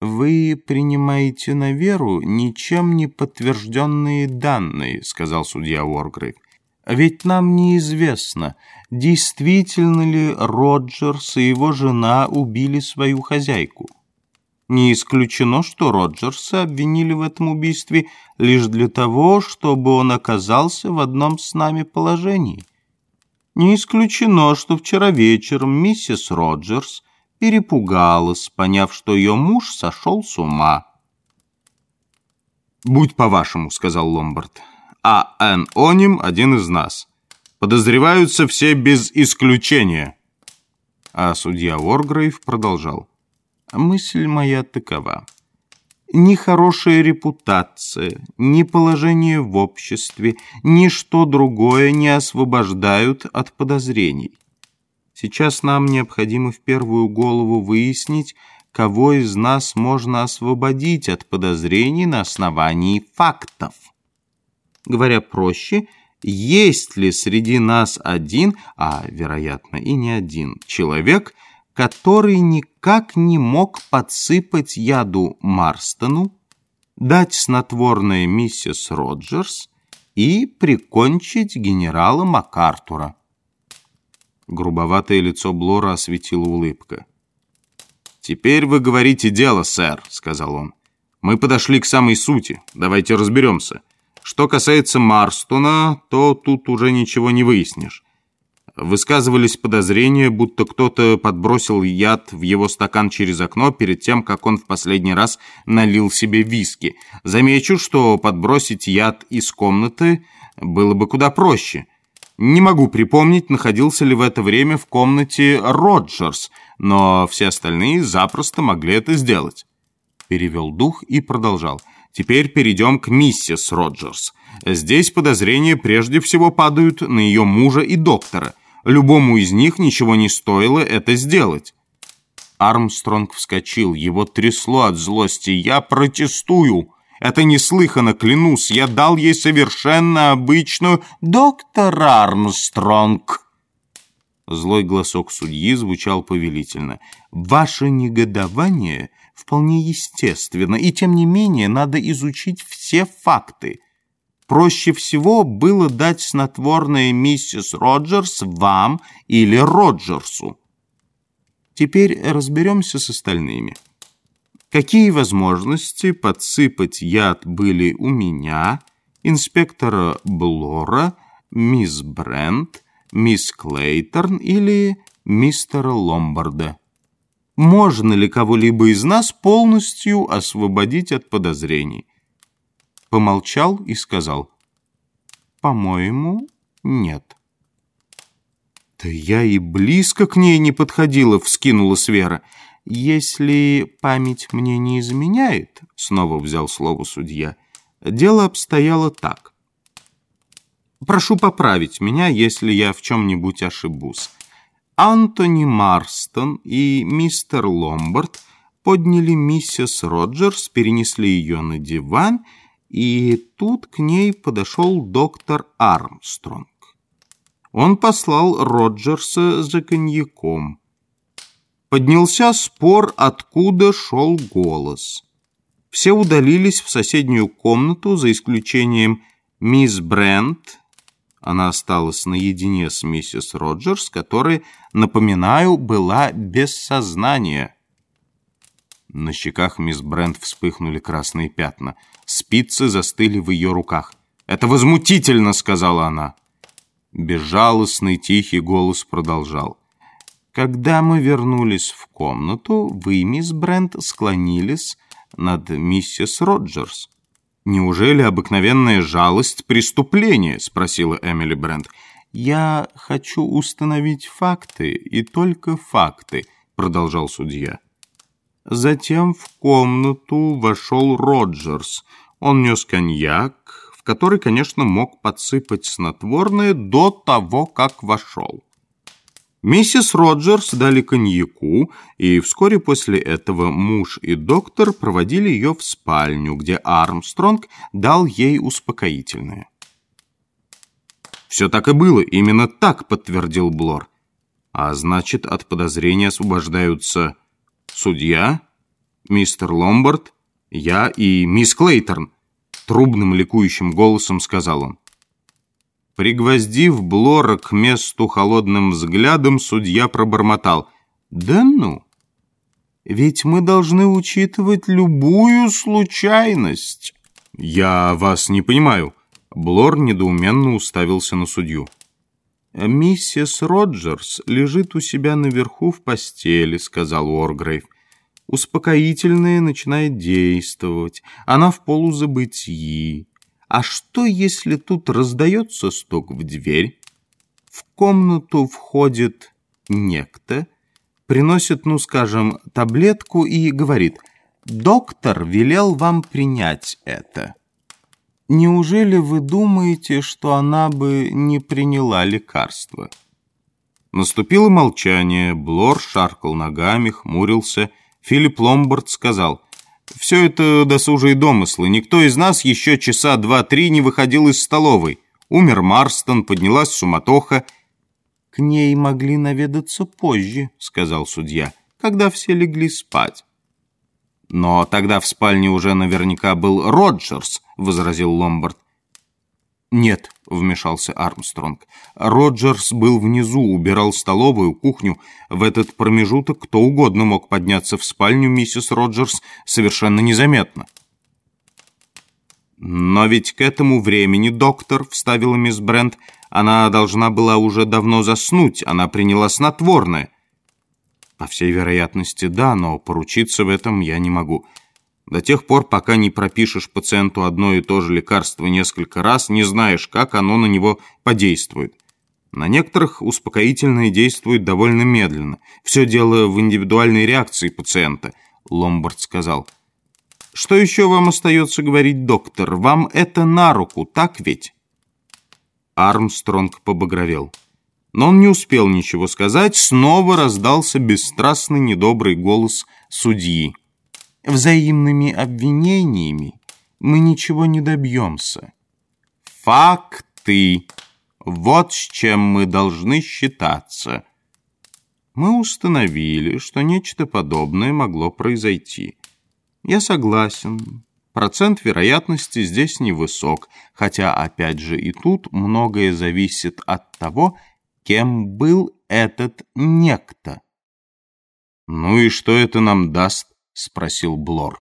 «Вы принимаете на веру ничем не подтвержденные данные», — сказал судья Уоргрейв. «Ведь нам неизвестно, действительно ли Роджерс и его жена убили свою хозяйку. Не исключено, что Роджерса обвинили в этом убийстве лишь для того, чтобы он оказался в одном с нами положении. Не исключено, что вчера вечером миссис Роджерс перепугалась, поняв, что ее муж сошел с ума. «Будь по-вашему», — сказал Ломбард. «А Эн Оним один из нас. Подозреваются все без исключения». А судья Уоргрейв продолжал. «Мысль моя такова. Ни хорошая репутация, ни положение в обществе, ни что другое не освобождают от подозрений. Сейчас нам необходимо в первую голову выяснить, кого из нас можно освободить от подозрений на основании фактов. Говоря проще, есть ли среди нас один, а, вероятно, и не один, человек, который никак не мог подсыпать яду Марстону, дать снотворное миссис Роджерс и прикончить генерала МакАртура. Грубоватое лицо Блора осветила улыбка. «Теперь вы говорите дело, сэр», — сказал он. «Мы подошли к самой сути. Давайте разберемся. Что касается Марстона, то тут уже ничего не выяснишь. Высказывались подозрения, будто кто-то подбросил яд в его стакан через окно перед тем, как он в последний раз налил себе виски. Замечу, что подбросить яд из комнаты было бы куда проще — не могу припомнить, находился ли в это время в комнате Роджерс, но все остальные запросто могли это сделать. Перевел дух и продолжал. Теперь перейдем к миссис Роджерс. Здесь подозрения прежде всего падают на ее мужа и доктора. Любому из них ничего не стоило это сделать. Армстронг вскочил, его трясло от злости. «Я протестую!» Это неслыханно, клянусь, я дал ей совершенно обычную «Доктор Армстронг». Злой голосок судьи звучал повелительно. «Ваше негодование вполне естественно, и тем не менее надо изучить все факты. Проще всего было дать снотворное миссис Роджерс вам или Роджерсу. Теперь разберемся с остальными». Какие возможности подсыпать яд были у меня, инспектора Блора, мисс Брент, мисс Клейторн или мистера Ломбарда? Можно ли кого-либо из нас полностью освободить от подозрений? Помолчал и сказал, «По-моему, нет». «Да я и близко к ней не подходила», — вскинула Свера. «Если память мне не изменяет», — снова взял слово судья, — «дело обстояло так. Прошу поправить меня, если я в чем-нибудь ошибусь. Антони Марстон и мистер Ломбард подняли миссис Роджерс, перенесли ее на диван, и тут к ней подошел доктор Армстронг. Он послал Роджерса за коньяком. Поднялся спор, откуда шел голос. Все удалились в соседнюю комнату, за исключением мисс Брент. Она осталась наедине с миссис Роджерс, которая, напоминаю, была без сознания. На щеках мисс Брент вспыхнули красные пятна. Спицы застыли в ее руках. «Это возмутительно!» — сказала она. Безжалостный тихий голос продолжал. Когда мы вернулись в комнату, вы, мисс Брент, склонились над миссис Роджерс. «Неужели обыкновенная жалость — преступление?» — спросила Эмили Брент. «Я хочу установить факты, и только факты», — продолжал судья. Затем в комнату вошел Роджерс. Он нес коньяк, в который, конечно, мог подсыпать снотворное до того, как вошел. Миссис Роджерс дали коньяку, и вскоре после этого муж и доктор проводили ее в спальню, где Армстронг дал ей успокоительное. «Все так и было, именно так», — подтвердил Блор. «А значит, от подозрения освобождаются судья, Мистер Ломбард, я и мисс Клейторн, трубным ликующим голосом сказал он. Пригвоздив Блора к месту холодным взглядом, судья пробормотал. «Да ну! Ведь мы должны учитывать любую случайность». «Я вас не понимаю». Блор недоуменно уставился на судью. «Миссис Роджерс лежит у себя наверху в постели», — сказал Уоргрейв. «Успокоительное начинает действовать. Она в полузабытии. А что, если тут раздается стук в дверь? В комнату входит некто, приносит, ну, скажем, таблетку и говорит, «Доктор велел вам принять это». Неужели вы думаете, что она бы не приняла лекарство? Наступило молчание, Блор шаркал ногами, хмурился. Филипп Ломбард сказал, все это досужие домыслы. Никто из нас еще часа два-три не выходил из столовой. Умер Марстон, поднялась суматоха. «К ней могли наведаться позже», — сказал судья, «когда все легли спать». «Но тогда в спальне уже наверняка был Роджерс», — возразил Ломбард. «Нет», — вмешался Армстронг. «Роджерс был внизу, убирал столовую, кухню. В этот промежуток кто угодно мог подняться в спальню миссис Роджерс совершенно незаметно». «Но ведь к этому времени, доктор», — вставила мисс Брент, «она должна была уже давно заснуть, она приняла снотворное». «По всей вероятности, да, но поручиться в этом я не могу». До тех пор, пока не пропишешь пациенту одно и то же лекарство несколько раз, не знаешь, как оно на него подействует. На некоторых успокоительные действуют довольно медленно. Все дело в индивидуальной реакции пациента, Ломбард сказал. Что еще вам остается говорить, доктор? Вам это на руку, так ведь? Армстронг побагровел. Но он не успел ничего сказать, снова раздался бесстрастный недобрый голос судьи взаимными обвинениями мы ничего не добьемся. Факты. Вот с чем мы должны считаться. Мы установили, что нечто подобное могло произойти. Я согласен. Процент вероятности здесь невысок, хотя, опять же, и тут многое зависит от того, кем был этот некто. Ну и что это нам даст? — спросил Блор.